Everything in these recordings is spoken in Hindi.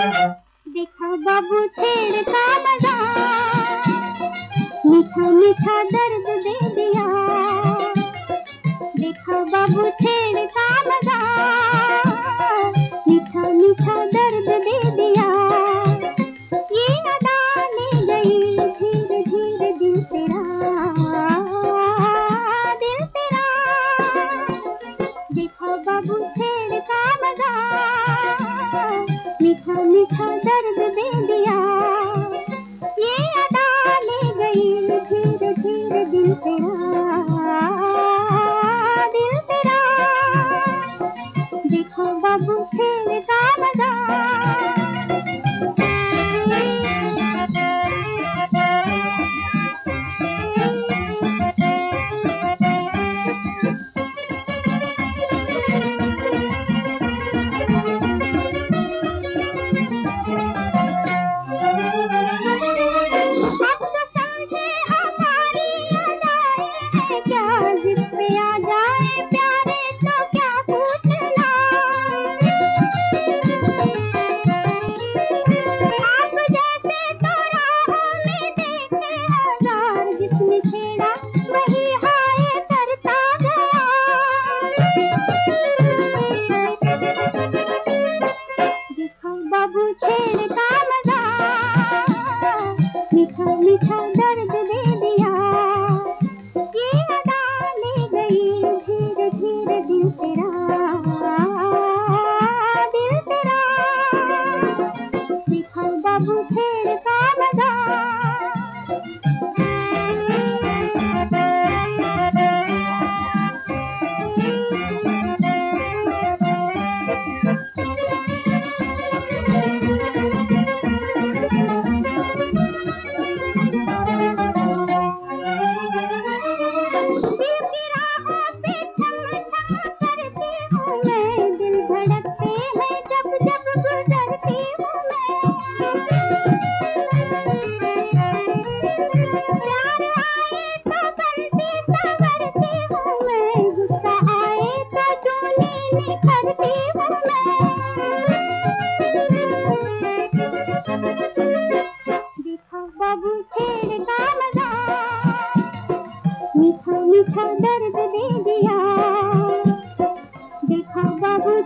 देखो बाबू छेड़ का मज़ा। मीठा मीठा दर्द दे दिया। देखो बाबू छेड़ मज़ा। मीठा मीठा दर्द दे दिया। ये अदा ले गई धीरे धीरे दिल तेरा। दिल तेरा। देखो बाबू छेड़ Thank you. खेलता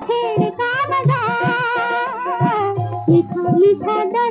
छेड़ता मज़ा लिखा लिखा